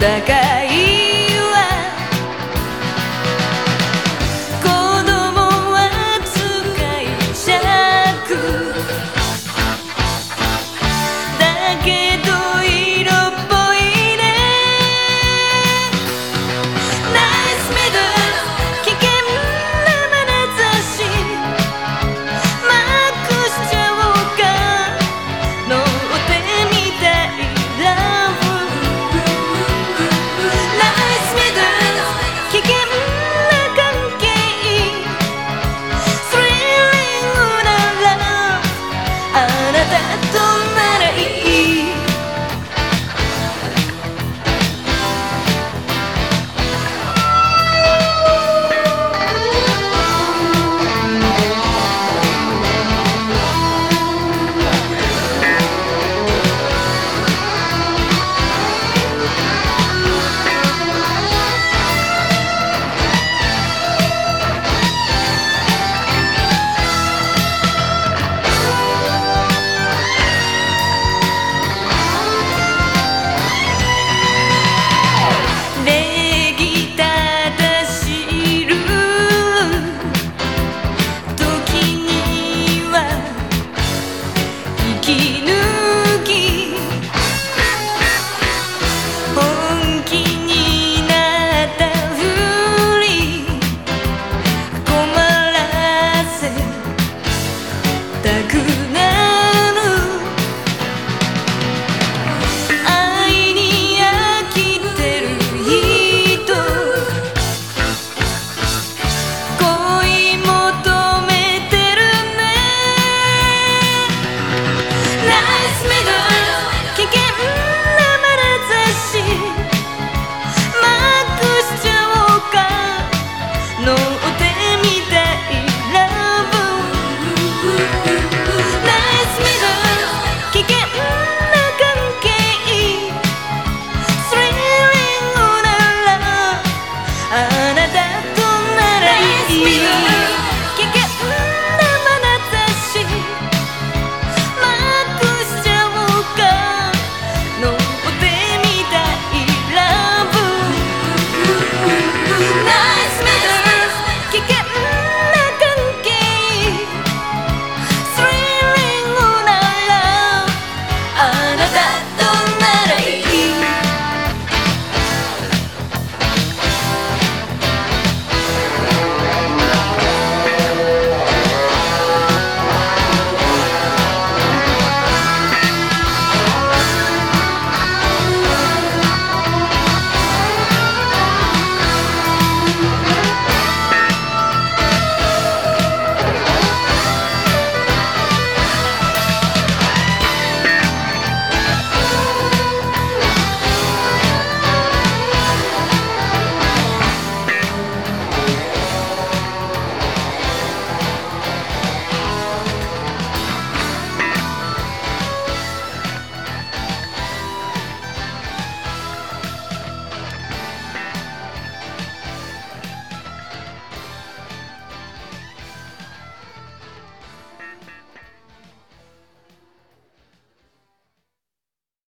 だから